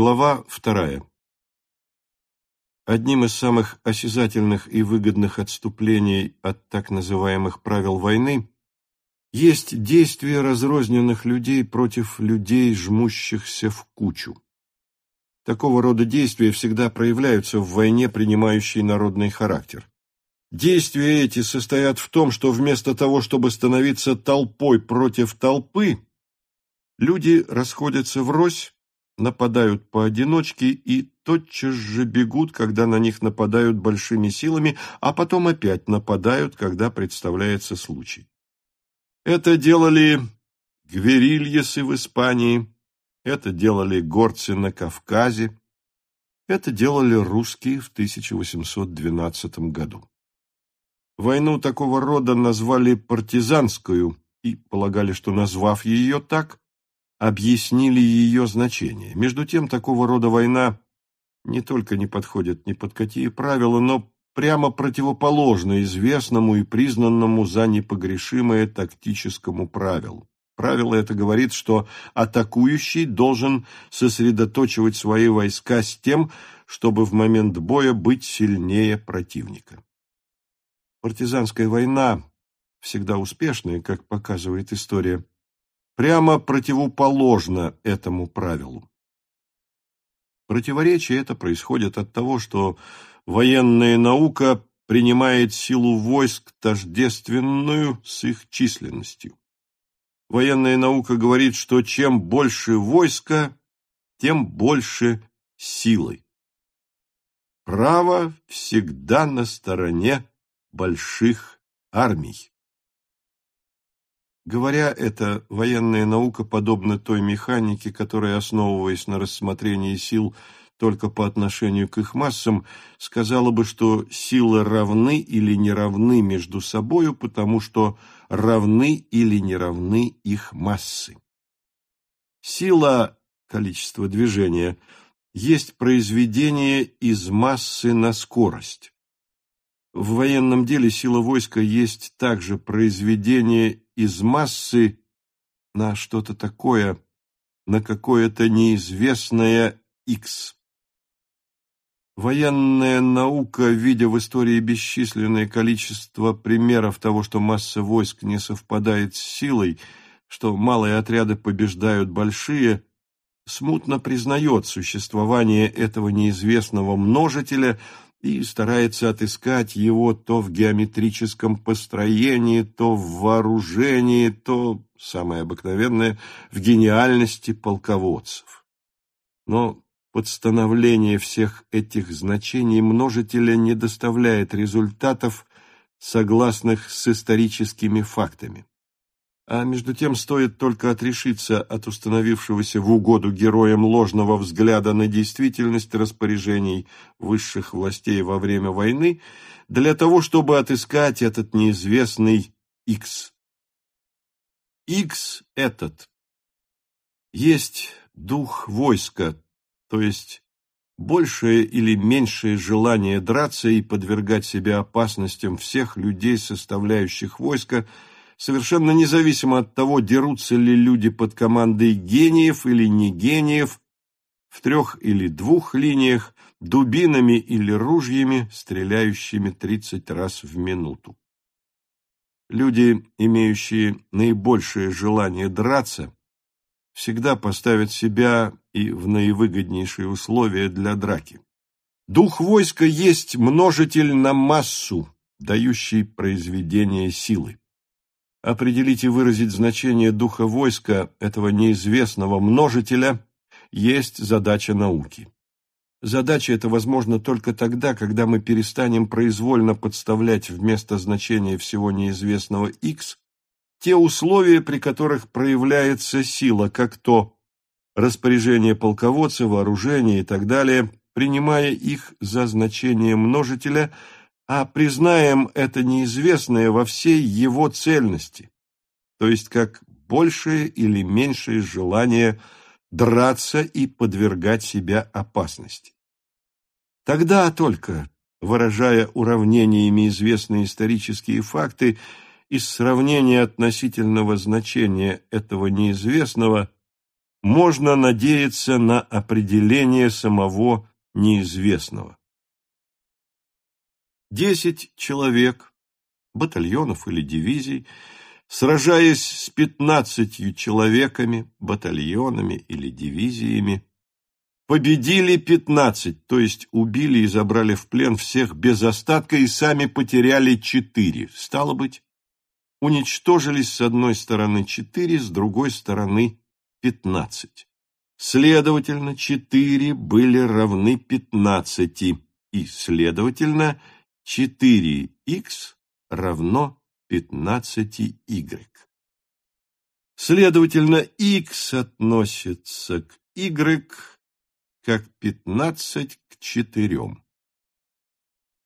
Глава вторая. Одним из самых осязательных и выгодных отступлений от так называемых правил войны есть действия разрозненных людей против людей, жмущихся в кучу. Такого рода действия всегда проявляются в войне, принимающей народный характер. Действия эти состоят в том, что вместо того, чтобы становиться толпой против толпы, люди расходятся врозь, нападают поодиночке и тотчас же бегут, когда на них нападают большими силами, а потом опять нападают, когда представляется случай. Это делали гверильесы в Испании, это делали горцы на Кавказе, это делали русские в 1812 году. Войну такого рода назвали партизанскую и полагали, что, назвав ее так, объяснили ее значение. Между тем, такого рода война не только не подходит ни под какие правила, но прямо противоположно известному и признанному за непогрешимое тактическому правилу. Правило это говорит, что атакующий должен сосредоточивать свои войска с тем, чтобы в момент боя быть сильнее противника. Партизанская война, всегда успешная, как показывает история, прямо противоположна этому правилу. Противоречие это происходит от того, что военная наука принимает силу войск тождественную с их численностью. Военная наука говорит, что чем больше войска, тем больше силы. Право всегда на стороне больших армий. Говоря это, военная наука подобна той механике, которая, основываясь на рассмотрении сил только по отношению к их массам, сказала бы, что силы равны или не равны между собою, потому что равны или не равны их массы. Сила, количество движения, есть произведение из массы на скорость. В военном деле сила войска есть также произведение из массы на что-то такое, на какое-то неизвестное X. Военная наука, видя в истории бесчисленное количество примеров того, что масса войск не совпадает с силой, что малые отряды побеждают большие, смутно признает существование этого неизвестного множителя – и старается отыскать его то в геометрическом построении, то в вооружении, то, самое обыкновенное, в гениальности полководцев. Но подстановление всех этих значений множителя не доставляет результатов, согласных с историческими фактами. А между тем стоит только отрешиться от установившегося в угоду героям ложного взгляда на действительность распоряжений высших властей во время войны для того, чтобы отыскать этот неизвестный X. X этот есть дух войска, то есть большее или меньшее желание драться и подвергать себя опасностям всех людей, составляющих войско, совершенно независимо от того, дерутся ли люди под командой гениев или не гениев, в трех или двух линиях, дубинами или ружьями, стреляющими тридцать раз в минуту. Люди, имеющие наибольшее желание драться, всегда поставят себя и в наивыгоднейшие условия для драки. Дух войска есть множитель на массу, дающий произведение силы определить и выразить значение духа войска, этого неизвестного множителя, есть задача науки. Задача эта возможна только тогда, когда мы перестанем произвольно подставлять вместо значения всего неизвестного x те условия, при которых проявляется сила, как то распоряжение полководца, вооружение и так далее, принимая их за значение множителя – а признаем это неизвестное во всей его цельности, то есть как большее или меньшее желание драться и подвергать себя опасности. Тогда только, выражая уравнениями известные исторические факты, из сравнения относительного значения этого неизвестного можно надеяться на определение самого неизвестного. Десять человек, батальонов или дивизий, сражаясь с пятнадцатью человеками, батальонами или дивизиями, победили пятнадцать, то есть убили и забрали в плен всех без остатка и сами потеряли четыре. Стало быть, уничтожились с одной стороны четыре, с другой стороны пятнадцать. Следовательно, четыре были равны пятнадцати, и, следовательно, 4х равно 15y. Следовательно, x относится к y как 15 к 4.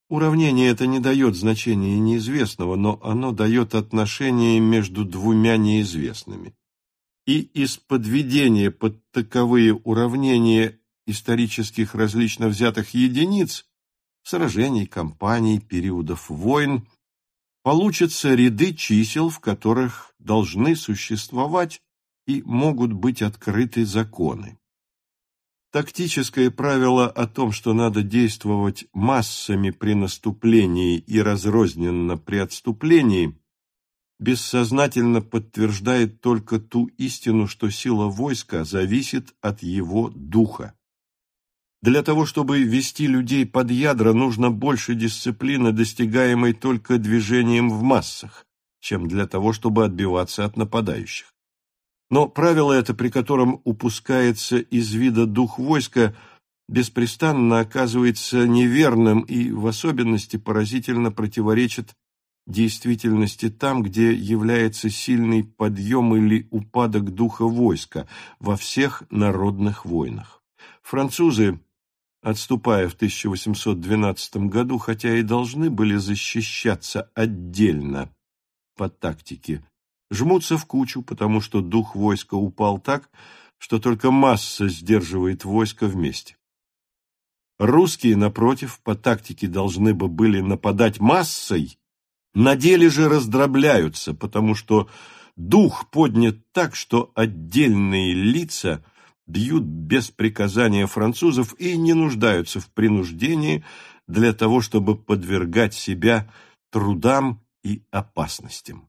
Уравнение это не дает значения неизвестного, но оно дает отношение между двумя неизвестными. И из подведения под таковые уравнения исторических различно взятых единиц сражений, кампаний, периодов войн, получатся ряды чисел, в которых должны существовать и могут быть открыты законы. Тактическое правило о том, что надо действовать массами при наступлении и разрозненно при отступлении, бессознательно подтверждает только ту истину, что сила войска зависит от его духа. Для того, чтобы вести людей под ядра, нужно больше дисциплины, достигаемой только движением в массах, чем для того, чтобы отбиваться от нападающих. Но правило это, при котором упускается из вида дух войска, беспрестанно оказывается неверным и в особенности поразительно противоречит действительности там, где является сильный подъем или упадок духа войска во всех народных войнах. Французы отступая в 1812 году, хотя и должны были защищаться отдельно по тактике, жмутся в кучу, потому что дух войска упал так, что только масса сдерживает войско вместе. Русские, напротив, по тактике должны бы были нападать массой, на деле же раздробляются, потому что дух поднят так, что отдельные лица бьют без приказания французов и не нуждаются в принуждении для того, чтобы подвергать себя трудам и опасностям.